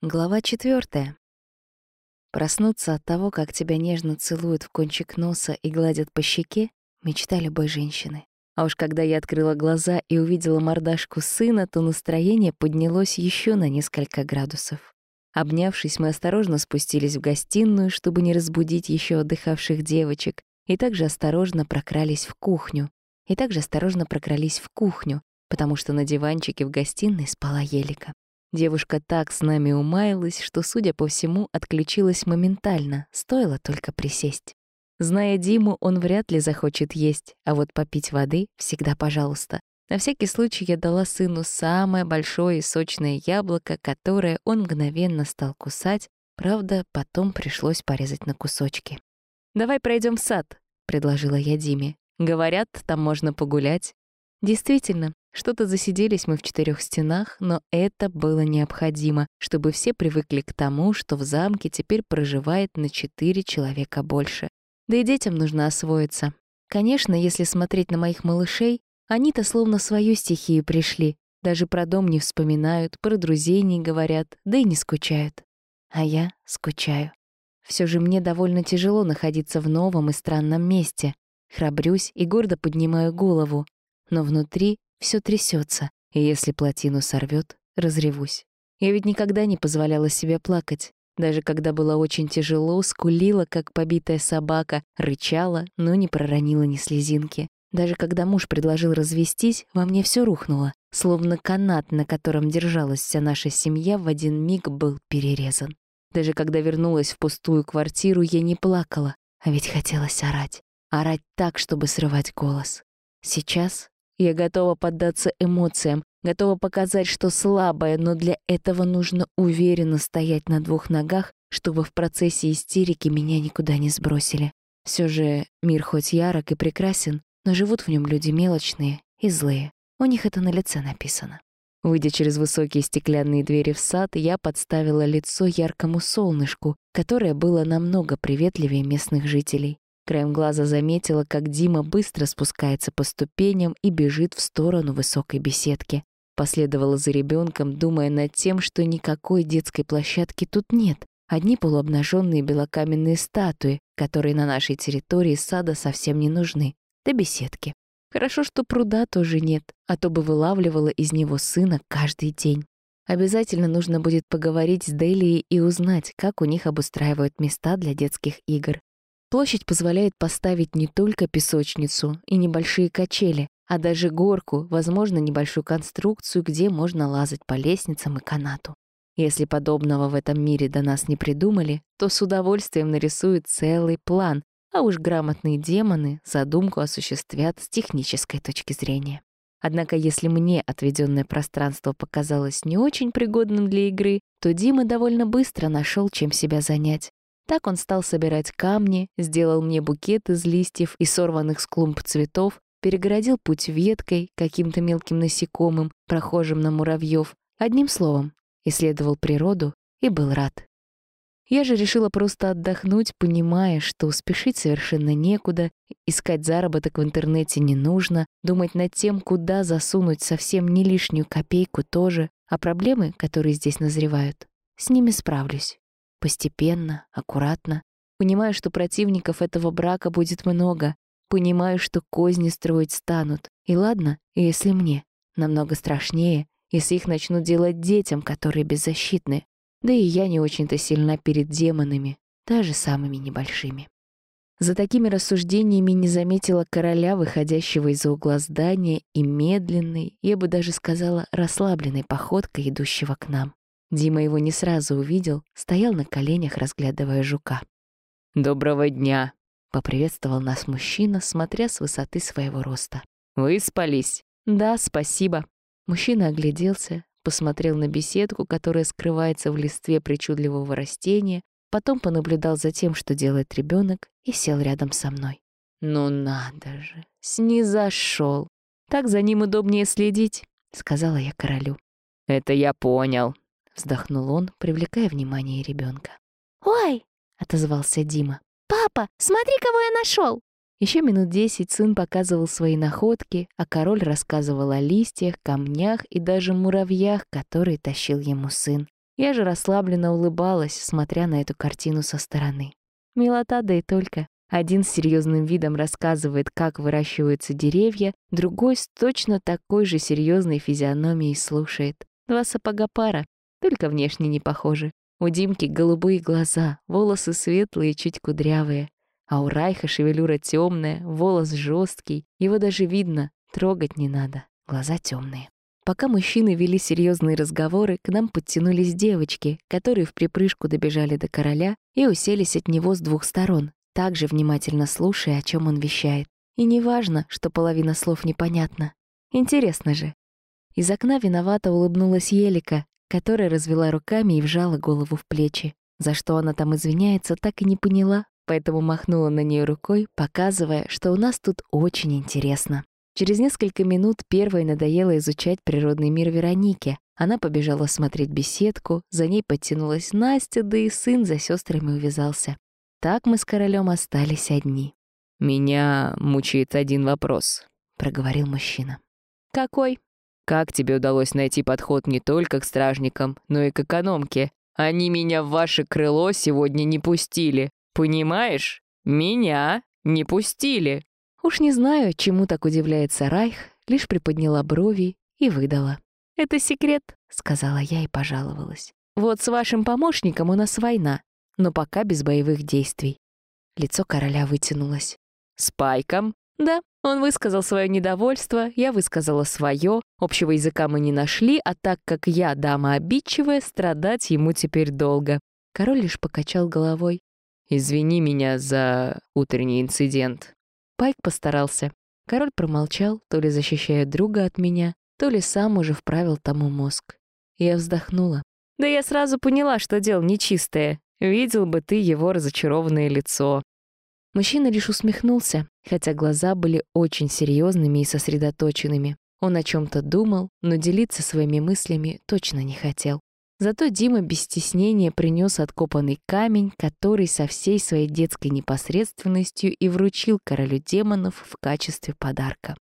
Глава четвертая. Проснуться от того, как тебя нежно целуют в кончик носа и гладят по щеке — мечта любой женщины. А уж когда я открыла глаза и увидела мордашку сына, то настроение поднялось еще на несколько градусов. Обнявшись, мы осторожно спустились в гостиную, чтобы не разбудить еще отдыхавших девочек, и также осторожно прокрались в кухню. И также осторожно прокрались в кухню, потому что на диванчике в гостиной спала Елика. Девушка так с нами умаялась, что, судя по всему, отключилась моментально, стоило только присесть. Зная Диму, он вряд ли захочет есть, а вот попить воды всегда пожалуйста. На всякий случай я дала сыну самое большое и сочное яблоко, которое он мгновенно стал кусать, правда, потом пришлось порезать на кусочки. «Давай пройдем в сад», — предложила я Диме. «Говорят, там можно погулять». Действительно, что-то засиделись мы в четырех стенах, но это было необходимо, чтобы все привыкли к тому, что в замке теперь проживает на четыре человека больше. Да и детям нужно освоиться. Конечно, если смотреть на моих малышей, они-то словно свою стихию пришли. Даже про дом не вспоминают, про друзей не говорят, да и не скучают. А я скучаю. Все же мне довольно тяжело находиться в новом и странном месте. Храбрюсь и гордо поднимаю голову. Но внутри все трясется, и если плотину сорвет, разревусь. Я ведь никогда не позволяла себе плакать. Даже когда было очень тяжело, скулила, как побитая собака, рычала, но не проронила ни слезинки. Даже когда муж предложил развестись, во мне все рухнуло, словно канат, на котором держалась вся наша семья, в один миг был перерезан. Даже когда вернулась в пустую квартиру, я не плакала, а ведь хотелось орать. Орать так, чтобы срывать голос. Сейчас я готова поддаться эмоциям, готова показать, что слабая, но для этого нужно уверенно стоять на двух ногах, чтобы в процессе истерики меня никуда не сбросили. Все же мир хоть ярок и прекрасен, но живут в нем люди мелочные и злые. У них это на лице написано. Выйдя через высокие стеклянные двери в сад, я подставила лицо яркому солнышку, которое было намного приветливее местных жителей. Краем глаза заметила, как Дима быстро спускается по ступеням и бежит в сторону высокой беседки. Последовала за ребенком, думая над тем, что никакой детской площадки тут нет. Одни полуобнаженные белокаменные статуи, которые на нашей территории сада совсем не нужны. Да беседки. Хорошо, что пруда тоже нет, а то бы вылавливала из него сына каждый день. Обязательно нужно будет поговорить с Делией и узнать, как у них обустраивают места для детских игр. Площадь позволяет поставить не только песочницу и небольшие качели, а даже горку, возможно, небольшую конструкцию, где можно лазать по лестницам и канату. Если подобного в этом мире до нас не придумали, то с удовольствием нарисуют целый план, а уж грамотные демоны задумку осуществят с технической точки зрения. Однако, если мне отведенное пространство показалось не очень пригодным для игры, то Дима довольно быстро нашел, чем себя занять. Так он стал собирать камни, сделал мне букет из листьев и сорванных с клумб цветов, перегородил путь веткой, каким-то мелким насекомым, прохожим на муравьев. Одним словом, исследовал природу и был рад. Я же решила просто отдохнуть, понимая, что спешить совершенно некуда, искать заработок в интернете не нужно, думать над тем, куда засунуть совсем не лишнюю копейку тоже, а проблемы, которые здесь назревают, с ними справлюсь. Постепенно, аккуратно. Понимаю, что противников этого брака будет много. Понимаю, что козни строить станут. И ладно, если мне. Намного страшнее, если их начнут делать детям, которые беззащитны. Да и я не очень-то сильна перед демонами, даже самыми небольшими. За такими рассуждениями не заметила короля, выходящего из-за угла здания, и медленной, я бы даже сказала, расслабленной походкой, идущего к нам. Дима его не сразу увидел, стоял на коленях, разглядывая жука. «Доброго дня!» — поприветствовал нас мужчина, смотря с высоты своего роста. «Вы спались?» «Да, спасибо». Мужчина огляделся, посмотрел на беседку, которая скрывается в листве причудливого растения, потом понаблюдал за тем, что делает ребенок, и сел рядом со мной. «Ну надо же, снизошел. Так за ним удобнее следить», — сказала я королю. «Это я понял», Вздохнул он, привлекая внимание ребенка. «Ой!» — отозвался Дима. «Папа, смотри, кого я нашел! Еще минут десять сын показывал свои находки, а король рассказывал о листьях, камнях и даже муравьях, которые тащил ему сын. Я же расслабленно улыбалась, смотря на эту картину со стороны. Милота, да и только. Один с серьезным видом рассказывает, как выращиваются деревья, другой с точно такой же серьезной физиономией слушает. Два сапога пара, только внешне не похожи. У Димки голубые глаза, волосы светлые, чуть кудрявые. А у Райха шевелюра темная, волос жесткий. Его даже видно, трогать не надо. Глаза темные. Пока мужчины вели серьезные разговоры, к нам подтянулись девочки, которые в припрыжку добежали до короля и уселись от него с двух сторон, также внимательно слушая, о чем он вещает. И неважно, что половина слов непонятна. Интересно же. Из окна виновато улыбнулась Елика, которая развела руками и вжала голову в плечи. За что она там извиняется, так и не поняла, поэтому махнула на нее рукой, показывая, что у нас тут очень интересно. Через несколько минут первой надоело изучать природный мир Веронике. Она побежала смотреть беседку, за ней подтянулась Настя, да и сын за сестрами увязался. Так мы с королем остались одни. «Меня мучает один вопрос», — проговорил мужчина. «Какой?» Как тебе удалось найти подход не только к стражникам, но и к экономке? Они меня в ваше крыло сегодня не пустили. Понимаешь? Меня не пустили. Уж не знаю, чему так удивляется Райх, лишь приподняла брови и выдала. «Это секрет», — сказала я и пожаловалась. «Вот с вашим помощником у нас война, но пока без боевых действий». Лицо короля вытянулось. «С Пайком?» «Да, он высказал свое недовольство, я высказала свое. Общего языка мы не нашли, а так как я дама обидчивая, страдать ему теперь долго. Король лишь покачал головой. «Извини меня за утренний инцидент». Пайк постарался. Король промолчал, то ли защищая друга от меня, то ли сам уже вправил тому мозг. Я вздохнула. «Да я сразу поняла, что дело нечистое. Видел бы ты его разочарованное лицо. Мужчина лишь усмехнулся, хотя глаза были очень серьезными и сосредоточенными. Он о чем то думал, но делиться своими мыслями точно не хотел. Зато Дима без стеснения принес откопанный камень, который со всей своей детской непосредственностью и вручил королю демонов в качестве подарка.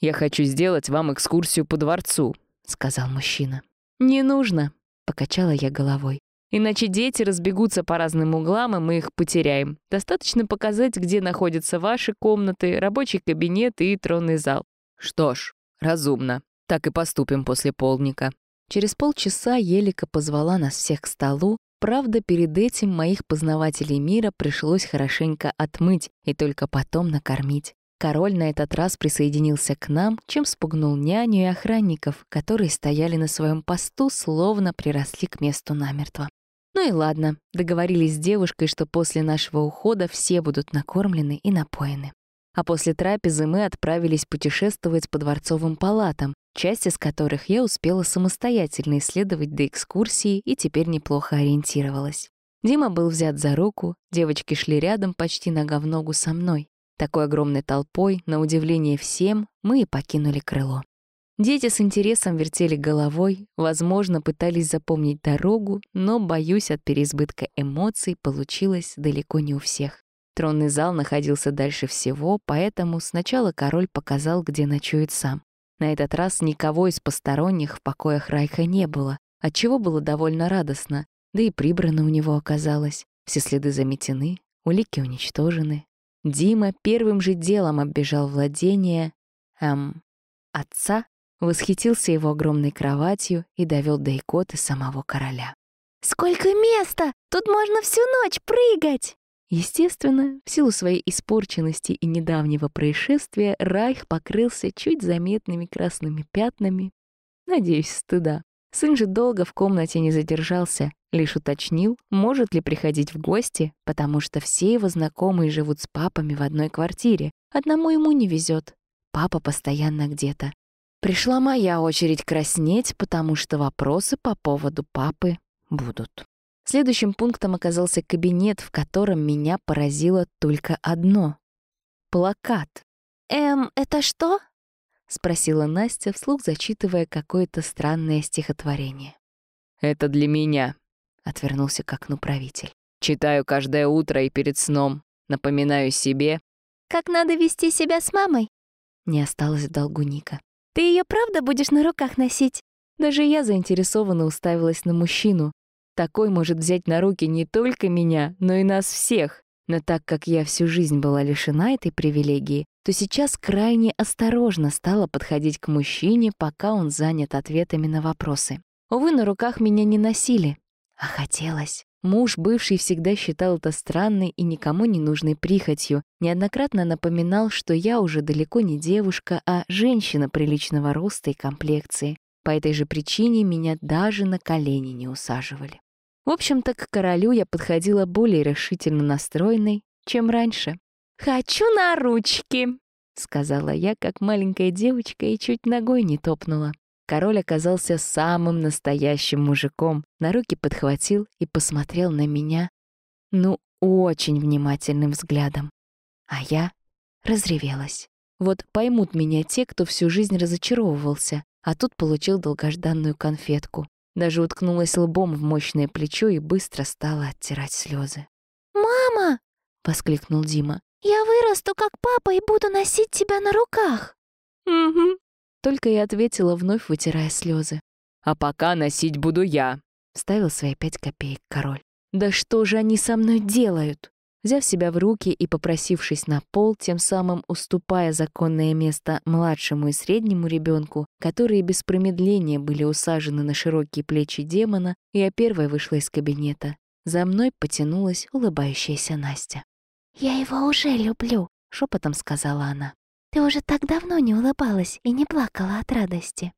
«Я хочу сделать вам экскурсию по дворцу», — сказал мужчина. «Не нужно», — покачала я головой. Иначе дети разбегутся по разным углам, и мы их потеряем. Достаточно показать, где находятся ваши комнаты, рабочий кабинет и тронный зал. Что ж, разумно. Так и поступим после полдника. Через полчаса Елика позвала нас всех к столу. Правда, перед этим моих познавателей мира пришлось хорошенько отмыть и только потом накормить. Король на этот раз присоединился к нам, чем спугнул няню и охранников, которые стояли на своем посту, словно приросли к месту намертво. Ну и ладно, договорились с девушкой, что после нашего ухода все будут накормлены и напоены. А после трапезы мы отправились путешествовать по дворцовым палатам, часть из которых я успела самостоятельно исследовать до экскурсии и теперь неплохо ориентировалась. Дима был взят за руку, девочки шли рядом почти нога в ногу со мной. Такой огромной толпой, на удивление всем, мы и покинули крыло. Дети с интересом вертели головой, возможно, пытались запомнить дорогу, но, боюсь, от переизбытка эмоций получилось далеко не у всех. Тронный зал находился дальше всего, поэтому сначала король показал, где ночует сам. На этот раз никого из посторонних в покоях Райха не было, отчего было довольно радостно, да и прибрано у него оказалось. Все следы заметены, улики уничтожены. Дима первым же делом оббежал владение... эм... отца восхитился его огромной кроватью и довел до икоты самого короля. «Сколько места! Тут можно всю ночь прыгать!» Естественно, в силу своей испорченности и недавнего происшествия Райх покрылся чуть заметными красными пятнами. Надеюсь, стыда. Сын же долго в комнате не задержался, лишь уточнил, может ли приходить в гости, потому что все его знакомые живут с папами в одной квартире. Одному ему не везет. Папа постоянно где-то. Пришла моя очередь краснеть, потому что вопросы по поводу папы будут. Следующим пунктом оказался кабинет, в котором меня поразило только одно — плакат. «Эм, это что?» — спросила Настя, вслух зачитывая какое-то странное стихотворение. «Это для меня», — отвернулся к окну правитель. «Читаю каждое утро и перед сном. Напоминаю себе...» «Как надо вести себя с мамой?» Не осталось в долгу Ника. Ты ее правда будешь на руках носить?» Даже я заинтересованно уставилась на мужчину. Такой может взять на руки не только меня, но и нас всех. Но так как я всю жизнь была лишена этой привилегии, то сейчас крайне осторожно стала подходить к мужчине, пока он занят ответами на вопросы. Увы, на руках меня не носили, а хотелось. Муж бывший всегда считал это странной и никому не нужной прихотью, неоднократно напоминал, что я уже далеко не девушка, а женщина приличного роста и комплекции. По этой же причине меня даже на колени не усаживали. В общем-то, к королю я подходила более решительно настроенной, чем раньше. «Хочу на ручки!» — сказала я, как маленькая девочка, и чуть ногой не топнула. Король оказался самым настоящим мужиком, на руки подхватил и посмотрел на меня, ну, очень внимательным взглядом. А я разревелась. Вот поймут меня те, кто всю жизнь разочаровывался, а тут получил долгожданную конфетку. Даже уткнулась лбом в мощное плечо и быстро стала оттирать слезы. «Мама!» — воскликнул Дима. «Я вырасту, как папа, и буду носить тебя на руках!» «Угу», только и ответила, вновь вытирая слезы. «А пока носить буду я», — вставил свои пять копеек король. «Да что же они со мной делают?» Взяв себя в руки и попросившись на пол, тем самым уступая законное место младшему и среднему ребенку, которые без промедления были усажены на широкие плечи демона, я первая вышла из кабинета. За мной потянулась улыбающаяся Настя. «Я его уже люблю», — шепотом сказала она. Ты уже так давно не улыбалась и не плакала от радости.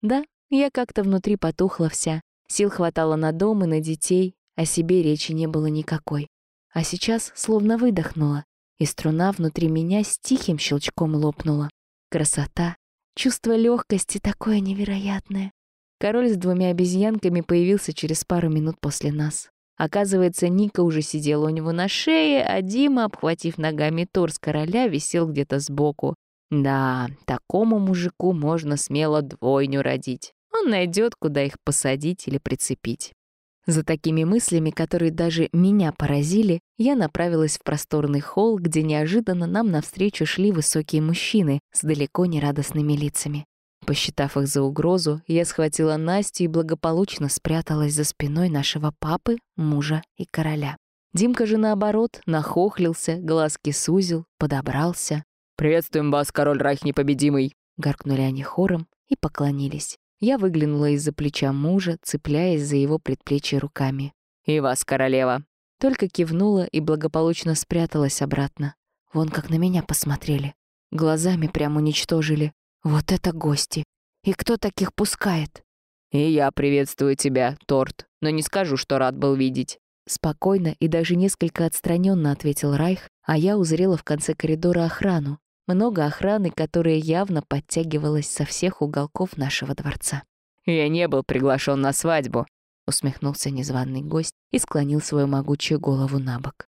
Да, я как-то внутри потухла вся. Сил хватало на дом и на детей, о себе речи не было никакой. А сейчас словно выдохнула, и струна внутри меня с тихим щелчком лопнула. Красота, чувство легкости такое невероятное. Король с двумя обезьянками появился через пару минут после нас. Оказывается, Ника уже сидела у него на шее, а Дима, обхватив ногами торс короля, висел где-то сбоку. Да, такому мужику можно смело двойню родить. Он найдет, куда их посадить или прицепить. За такими мыслями, которые даже меня поразили, я направилась в просторный холл, где неожиданно нам навстречу шли высокие мужчины с далеко не радостными лицами. Посчитав их за угрозу, я схватила Настю и благополучно спряталась за спиной нашего папы, мужа и короля. Димка же, наоборот, нахохлился, глазки сузил, подобрался. «Приветствуем вас, король Райх непобедимый!» Гаркнули они хором и поклонились. Я выглянула из-за плеча мужа, цепляясь за его предплечье руками. «И вас, королева!» Только кивнула и благополучно спряталась обратно. Вон как на меня посмотрели. Глазами прямо уничтожили. Вот это гости! И кто таких пускает? И я приветствую тебя, торт, но не скажу, что рад был видеть. Спокойно и даже несколько отстраненно ответил Райх, а я узрела в конце коридора охрану. Много охраны, которая явно подтягивалась со всех уголков нашего дворца. «Я не был приглашен на свадьбу», — усмехнулся незваный гость и склонил свою могучую голову на бок.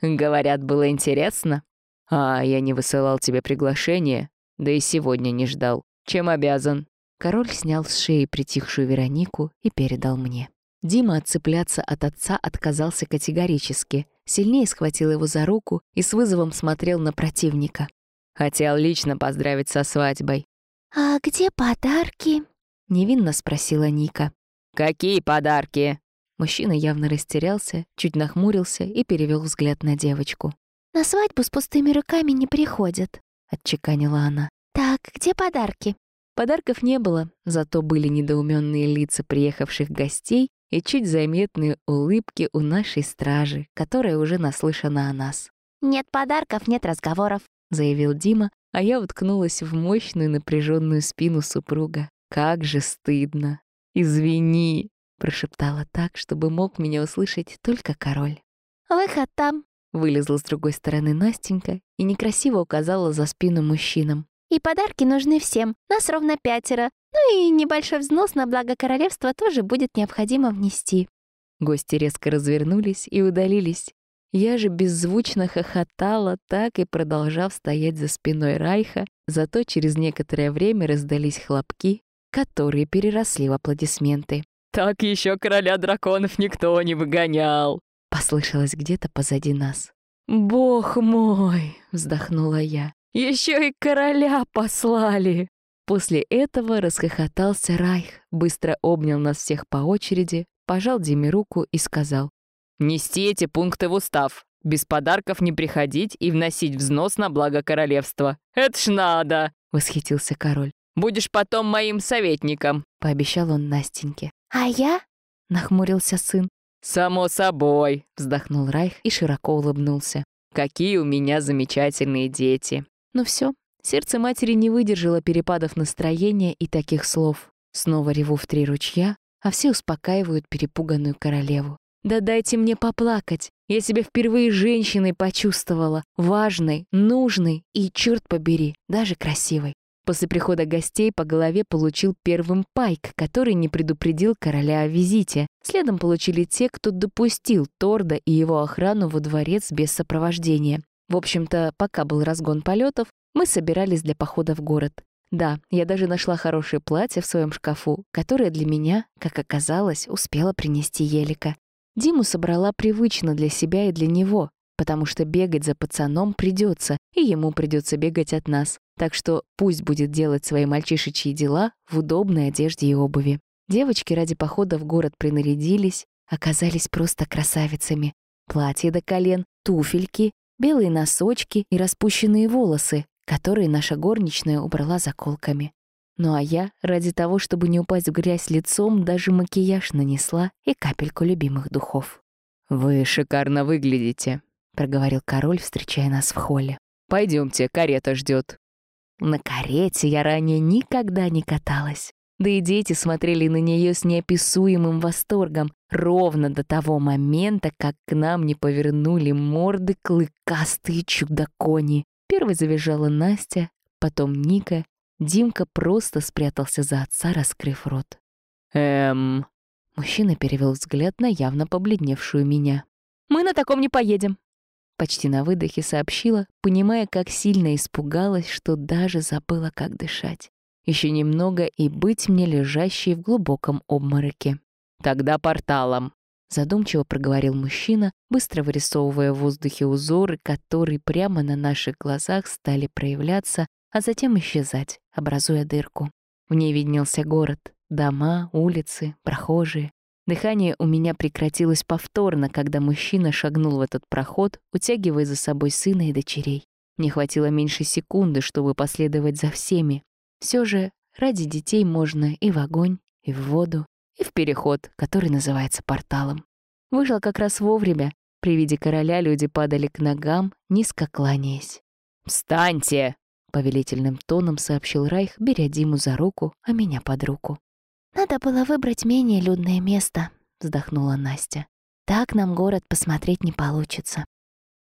«Говорят, было интересно. А я не высылал тебе приглашение, да и сегодня не ждал. Чем обязан?» Король снял с шеи притихшую Веронику и передал мне. Дима отцепляться от отца отказался категорически, сильнее схватил его за руку и с вызовом смотрел на противника. «Хотел лично поздравить со свадьбой». «А где подарки?» — невинно спросила Ника. «Какие подарки?» Мужчина явно растерялся, чуть нахмурился и перевел взгляд на девочку. «На свадьбу с пустыми руками не приходят», — отчеканила она. «Так, где подарки?» Подарков не было, зато были недоуменные лица приехавших гостей и чуть заметные улыбки у нашей стражи, которая уже наслышана о нас. «Нет подарков, нет разговоров», — заявил Дима, а я уткнулась в мощную напряженную спину супруга. «Как же стыдно! Извини!» — прошептала так, чтобы мог меня услышать только король. «Выход там!» Вылезла с другой стороны Настенька и некрасиво указала за спину мужчинам. «И подарки нужны всем, нас ровно пятеро. Ну и небольшой взнос на благо королевства тоже будет необходимо внести». Гости резко развернулись и удалились. Я же беззвучно хохотала, так и продолжав стоять за спиной Райха, зато через некоторое время раздались хлопки, которые переросли в аплодисменты. «Так еще короля драконов никто не выгонял!» — послышалось где-то позади нас. «Бог мой!» — вздохнула я. «Еще и короля послали!» После этого расхохотался Райх, быстро обнял нас всех по очереди, пожал Диме руку и сказал. «Нести эти пункты в устав. Без подарков не приходить и вносить взнос на благо королевства. Это ж надо!» — восхитился король. «Будешь потом моим советником», — пообещал он Настеньке. «А я?» — нахмурился сын. «Само собой», — вздохнул Райх и широко улыбнулся. «Какие у меня замечательные дети!» Ну все, сердце матери не выдержало перепадов настроения и таких слов. Снова реву в три ручья, а все успокаивают перепуганную королеву. «Да дайте мне поплакать! Я себя впервые женщиной почувствовала, важной, нужной и, черт побери, даже красивой. После прихода гостей по голове получил первым Пайк, который не предупредил короля о визите. Следом получили те, кто допустил Торда и его охрану во дворец без сопровождения. В общем-то, пока был разгон полетов, мы собирались для похода в город. Да, я даже нашла хорошее платье в своем шкафу, которое для меня, как оказалось, успела принести Елика. Диму собрала привычно для себя и для него, потому что бегать за пацаном придется, и ему придется бегать от нас. Так что пусть будет делать свои мальчишечьи дела в удобной одежде и обуви. Девочки ради похода в город принарядились, оказались просто красавицами. Платье до колен, туфельки, белые носочки и распущенные волосы, которые наша горничная убрала заколками. Ну а я, ради того, чтобы не упасть в грязь лицом, даже макияж нанесла и капельку любимых духов. «Вы шикарно выглядите», — проговорил король, встречая нас в холле. Пойдемте, карета ждет. На карете я ранее никогда не каталась. Да и дети смотрели на нее с неописуемым восторгом, ровно до того момента, как к нам не повернули морды клыкастые чудо-кони. Первой завизжала Настя, потом Ника, Димка просто спрятался за отца, раскрыв рот. «Эм...» Мужчина перевел взгляд на явно побледневшую меня. «Мы на таком не поедем!» Почти на выдохе сообщила, понимая, как сильно испугалась, что даже забыла, как дышать. Еще немного и быть мне лежащей в глубоком обмороке. «Тогда порталом», — задумчиво проговорил мужчина, быстро вырисовывая в воздухе узоры, которые прямо на наших глазах стали проявляться, а затем исчезать, образуя дырку. В ней виднелся город, дома, улицы, прохожие. Дыхание у меня прекратилось повторно, когда мужчина шагнул в этот проход, утягивая за собой сына и дочерей. Не хватило меньше секунды, чтобы последовать за всеми. Все же ради детей можно и в огонь, и в воду, и в переход, который называется порталом. Вышел как раз вовремя. При виде короля люди падали к ногам, низко кланяясь. «Встаньте!» — повелительным тоном сообщил Райх, беря Диму за руку, а меня под руку. «Надо было выбрать менее людное место», — вздохнула Настя. «Так нам город посмотреть не получится».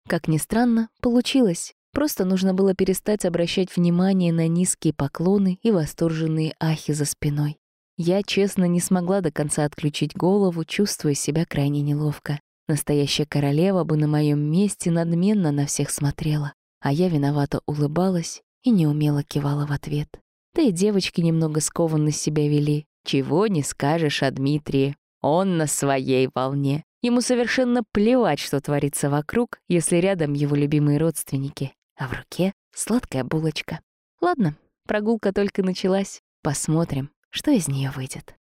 Как ни странно, получилось. Просто нужно было перестать обращать внимание на низкие поклоны и восторженные ахи за спиной. Я, честно, не смогла до конца отключить голову, чувствуя себя крайне неловко. Настоящая королева бы на моем месте надменно на всех смотрела а я виновато улыбалась и неумело кивала в ответ. Да и девочки немного скованно себя вели. Чего не скажешь о Дмитрии. Он на своей волне. Ему совершенно плевать, что творится вокруг, если рядом его любимые родственники, а в руке сладкая булочка. Ладно, прогулка только началась. Посмотрим, что из нее выйдет.